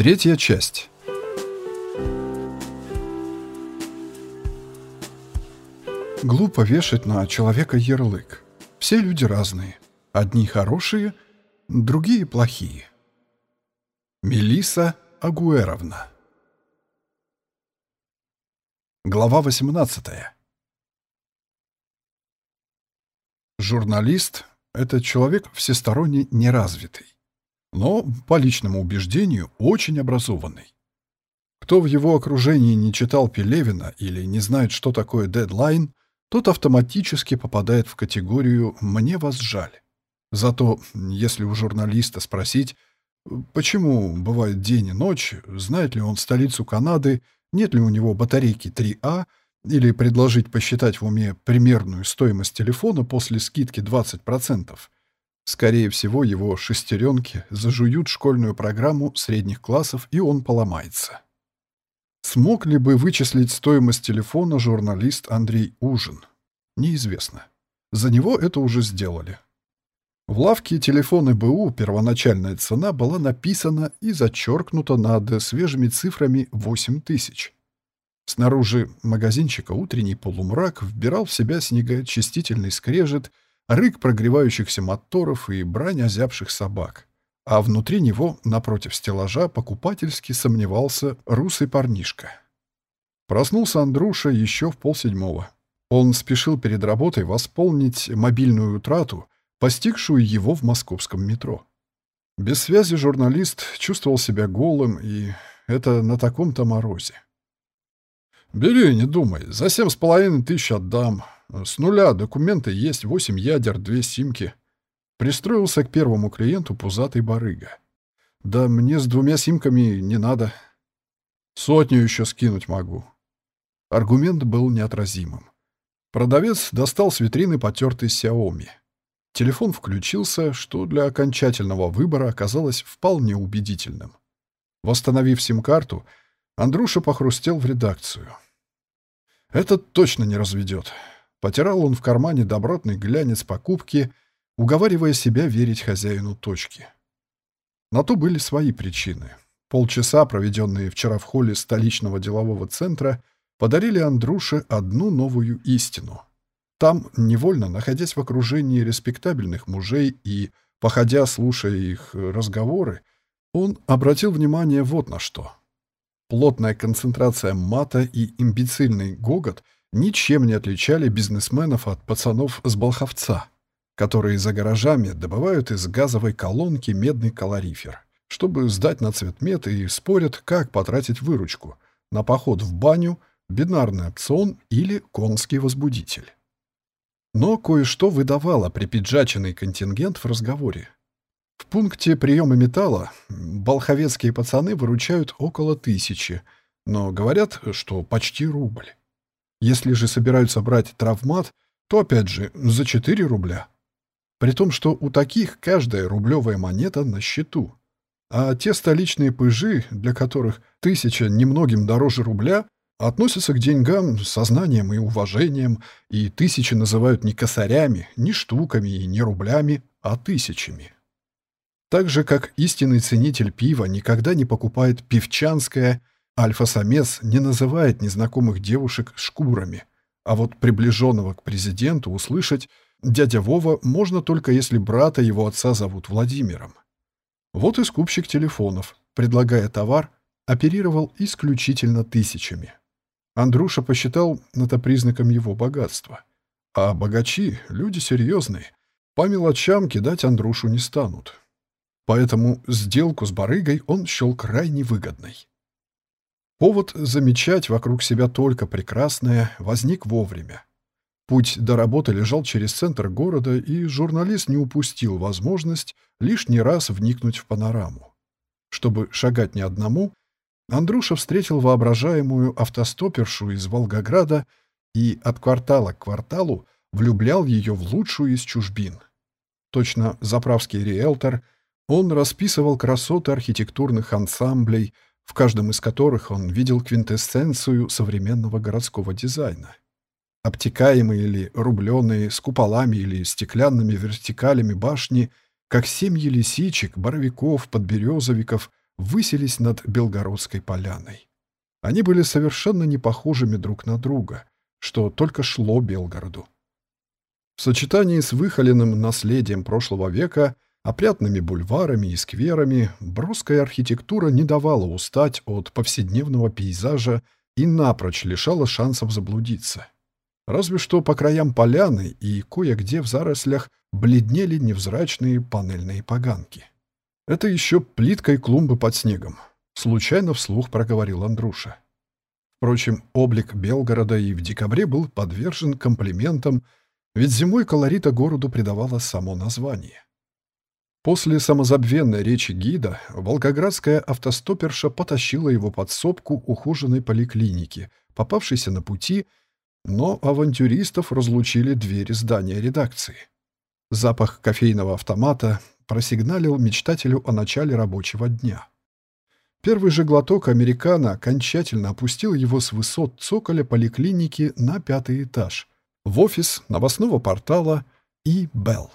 Третья часть. Глупо вешать на человека ярлык. Все люди разные. Одни хорошие, другие плохие. Мелиса Агуэровна. Глава 18. Журналист — это человек всесторонне неразвитый, но, по личному убеждению, очень образованный. Кто в его окружении не читал Пелевина или не знает, что такое дедлайн, тот автоматически попадает в категорию «мне вас жаль». Зато, если у журналиста спросить, почему бывает день и ночь, знает ли он столицу Канады, нет ли у него батарейки 3А, или предложить посчитать в уме примерную стоимость телефона после скидки 20%, скорее всего, его шестеренки зажуют школьную программу средних классов, и он поломается. Смог ли бы вычислить стоимость телефона журналист Андрей Ужин? Неизвестно. За него это уже сделали. В лавке телефоны БУ первоначальная цена была написана и зачеркнута над свежими цифрами 8 тысяч. Снаружи магазинчика утренний полумрак вбирал в себя снегоочистительный скрежет, рык прогревающихся моторов и брань озябших собак. А внутри него, напротив стеллажа, покупательски сомневался русый парнишка. Проснулся Андруша еще в полседьмого. Он спешил перед работой восполнить мобильную утрату, постигшую его в московском метро. Без связи журналист чувствовал себя голым, и это на таком-то морозе. «Бери, не думай. За семь с половиной тысяч отдам. С нуля документы есть, восемь ядер, две симки». Пристроился к первому клиенту пузатый барыга. «Да мне с двумя симками не надо. Сотню еще скинуть могу». Аргумент был неотразимым. Продавец достал с витрины потертый Xiaomi. Телефон включился, что для окончательного выбора оказалось вполне убедительным. Восстановив сим-карту, Андруша похрустел в редакцию. «Этот точно не разведет». Потирал он в кармане добротный глянец покупки, уговаривая себя верить хозяину точки. На то были свои причины. Полчаса, проведенные вчера в холле столичного делового центра, подарили Андруше одну новую истину. Там, невольно находясь в окружении респектабельных мужей и, походя, слушая их разговоры, он обратил внимание вот на что — Плотная концентрация мата и имбецильный гогот ничем не отличали бизнесменов от пацанов с Болховца, которые за гаражами добывают из газовой колонки медный калорифер, чтобы сдать на цветмет и спорят, как потратить выручку на поход в баню, бинарный опцион или конский возбудитель. Но кое-что выдавало припиджаченный контингент в разговоре. В пункте приема металла болховецкие пацаны выручают около тысячи, но говорят, что почти рубль. Если же собираются брать травмат, то опять же за 4 рубля. При том, что у таких каждая рублевая монета на счету. А те столичные пыжи, для которых тысяча немногим дороже рубля, относятся к деньгам с сознанием и уважением, и тысячи называют не косарями, не штуками и не рублями, а тысячами. Так же, как истинный ценитель пива никогда не покупает пивчанское, альфа-самец не называет незнакомых девушек шкурами. А вот приближенного к президенту услышать «дядя Вова» можно только если брата его отца зовут Владимиром. Вот и скупщик телефонов, предлагая товар, оперировал исключительно тысячами. Андруша посчитал это признаком его богатства. А богачи — люди серьезные. По мелочам кидать Андрушу не станут. Поэтому сделку с барыгой он счел крайне выгодной. Повод замечать вокруг себя только прекрасное возник вовремя. Путь до работы лежал через центр города, и журналист не упустил возможность лишний раз вникнуть в панораму. Чтобы шагать не одному, Андруша встретил воображаемую автостопершу из Волгограда и от квартала к кварталу влюблял ее в лучшую из чужбин. Точно заправский риэлтор — он расписывал красоты архитектурных ансамблей, в каждом из которых он видел квинтэссенцию современного городского дизайна. Обтекаемые или рубленые, с куполами или стеклянными вертикалями башни, как семьи лисичек, боровиков, подберезовиков, высились над Белгородской поляной. Они были совершенно не похожими друг на друга, что только шло Белгороду. В сочетании с выхоленным наследием прошлого века, опрятными бульварами и скверами, броская архитектура не давала устать от повседневного пейзажа и напрочь лишала шансов заблудиться. Разве что по краям поляны и кое-где в зарослях бледнели невзрачные панельные поганки. Это еще плиткой клумбы под снегом. Случайно вслух проговорил Андруша. Впрочем, облик Белгорода и в декабре был подвержен комплиментам, ведь зимой колорита городу придавало само название. После самозабвенной речи гида волгоградская автостоперша потащила его под сопку ухоженной поликлиники, попавшейся на пути, но авантюристов разлучили двери здания редакции. Запах кофейного автомата просигналил мечтателю о начале рабочего дня. Первый же глоток американо окончательно опустил его с высот цоколя поликлиники на пятый этаж, в офис новостного портала и Белл.